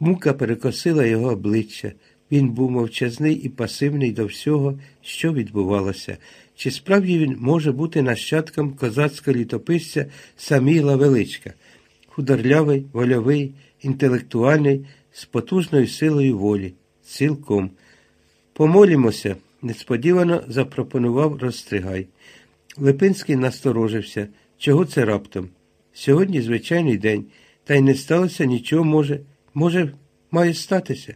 Мука перекосила його обличчя. Він був мовчазний і пасивний до всього, що відбувалося. Чи справді він може бути нащадком козацького літописця Саміла Величка, худорлявий, вольовий, інтелектуальний, з потужною силою волі, цілком. Помолімося, несподівано запропонував розстригай. Липинський насторожився. Чого це раптом? Сьогодні звичайний день, та й не сталося нічого може, може, має статися.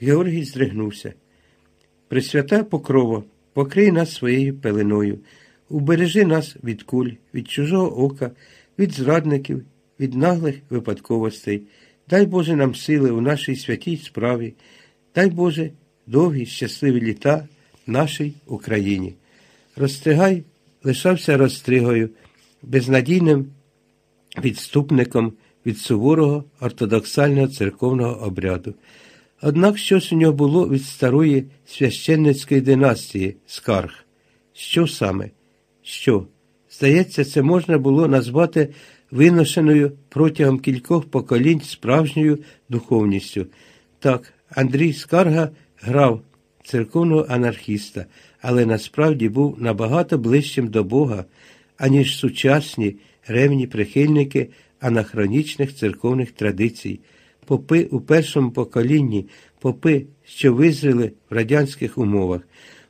Георгій здригнувся. Пресвята покрова, покрий нас своєю пеленою, убережи нас від куль, від чужого ока, від зрадників, від наглих випадковостей. Дай Боже нам сили у нашій святій справі, дай Боже довгі щасливі літа нашій Україні. Розстригай лишався розстригою, безнадійним відступником від суворого ортодоксального церковного обряду. Однак щось у нього було від старої священницької династії скарг. Що саме? Що? Здається, це можна було назвати виношеною протягом кількох поколінь справжньою духовністю. Так, Андрій Скарга грав церковного анархіста, але насправді був набагато ближчим до Бога, аніж сучасні ревні прихильники анахронічних церковних традицій. Попи у першому поколінні, попи, що визріли в радянських умовах.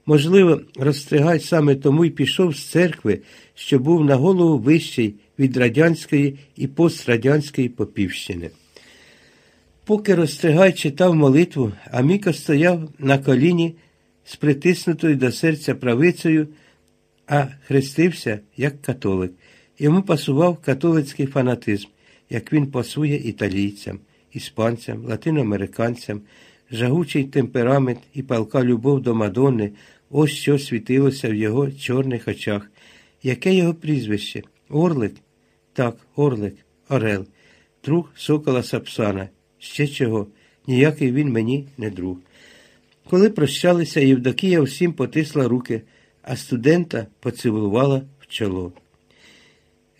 Можливо, розстригай саме тому й пішов з церкви, що був на голову вищий від радянської і пострадянської попівщини. Поки розстригай читав молитву, а Міко стояв на коліні з притиснутою до серця правицею, а хрестився як католик. Йому пасував католицький фанатизм, як він пасує італійцям, іспанцям, латиноамериканцям, жагучий темперамент і палка любов до Мадонни, ось що світилося в його чорних очах. Яке його прізвище? Орлик? Так, Орлик, Орел, друг сокола Сапсана. Ще чого, ніякий він мені не друг. Коли прощалися, Євдокія всім потисла руки, а студента поцілувала в чоло.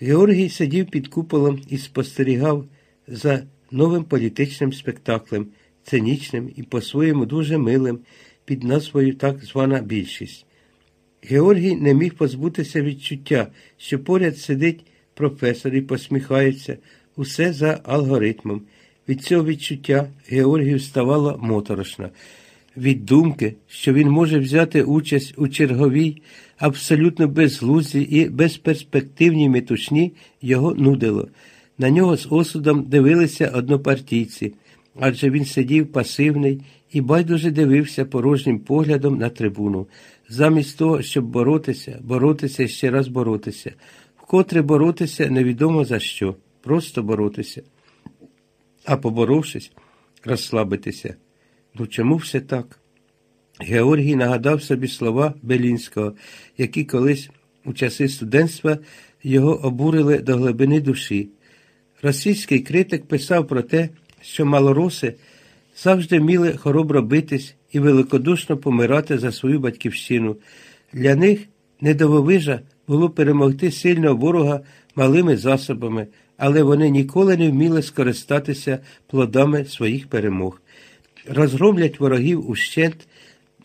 Георгій сидів під куполом і спостерігав за новим політичним спектаклем, цинічним і по-своєму дуже милим, під назвою так звана більшість. Георгій не міг позбутися відчуття, що поряд сидить професор і посміхається, усе за алгоритмом. Від цього відчуття Георгію ставало моторошно. Від думки, що він може взяти участь у черговій, абсолютно безглуздій і безперспективній метушні, його нудило. На нього з осудом дивилися однопартійці, адже він сидів пасивний і байдуже дивився порожнім поглядом на трибуну, замість того, щоб боротися, боротися і ще раз боротися. Вкотре боротися невідомо за що, просто боротися а поборовшись, розслабитися. Ну чому все так? Георгій нагадав собі слова Белінського, які колись у часи студентства його обурили до глибини душі. Російський критик писав про те, що малороси завжди вміли хоробро битись і великодушно помирати за свою батьківщину. Для них недововижа було перемогти сильного ворога малими засобами але вони ніколи не вміли скористатися плодами своїх перемог. Розгромлять ворогів ущент,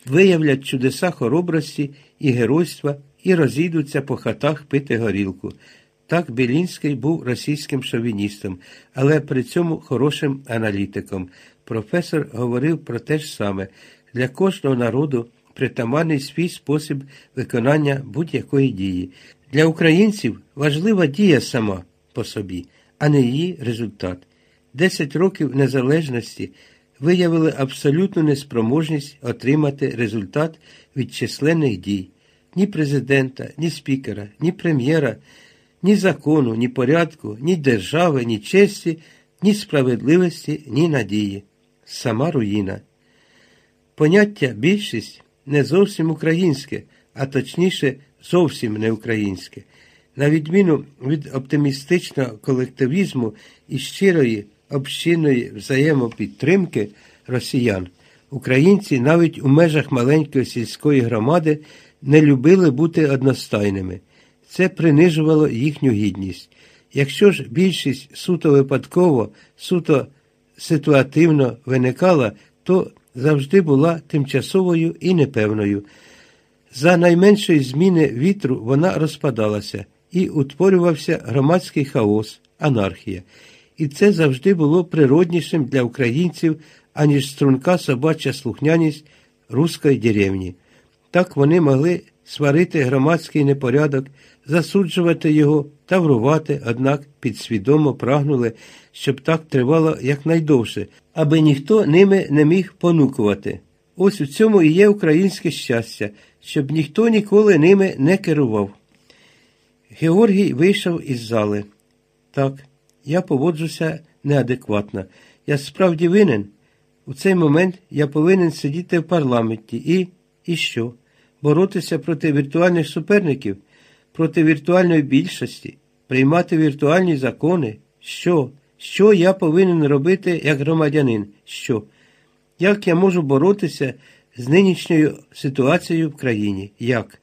виявлять чудеса хоробрості і геройства і розійдуться по хатах пити горілку. Так Білінський був російським шовіністом, але при цьому хорошим аналітиком. Професор говорив про те ж саме для кожного народу притаманний свій спосіб виконання будь-якої дії. Для українців важлива дія сама по собі, а не її результат. Десять років незалежності виявили абсолютну неспроможність отримати результат від численних дій ні президента, ні спікера, ні прем'єра, ні закону, ні порядку, ні держави, ні честі, ні справедливості, ні надії. Сама руїна. Поняття більшість не зовсім українське, а точніше, зовсім не українське. На відміну від оптимістичного колективізму і щирої общинної взаємопідтримки росіян, українці навіть у межах маленької сільської громади не любили бути одностайними. Це принижувало їхню гідність. Якщо ж більшість суто випадково, суто ситуативно виникала, то завжди була тимчасовою і непевною. За найменшої зміни вітру вона розпадалася і утворювався громадський хаос, анархія. І це завжди було природнішим для українців, аніж струнка собача слухняність руської деревні. Так вони могли сварити громадський непорядок, засуджувати його, таврувати, однак підсвідомо прагнули, щоб так тривало якнайдовше, аби ніхто ними не міг понукувати. Ось у цьому і є українське щастя, щоб ніхто ніколи ними не керував. Георгій вийшов із зали. Так, я поводжуся неадекватно. Я справді винен. У цей момент я повинен сидіти в парламенті і. і що? Боротися проти віртуальних суперників, проти віртуальної більшості, приймати віртуальні закони. Що? Що я повинен робити як громадянин? Що? Як я можу боротися з нинішньою ситуацією в країні? Як?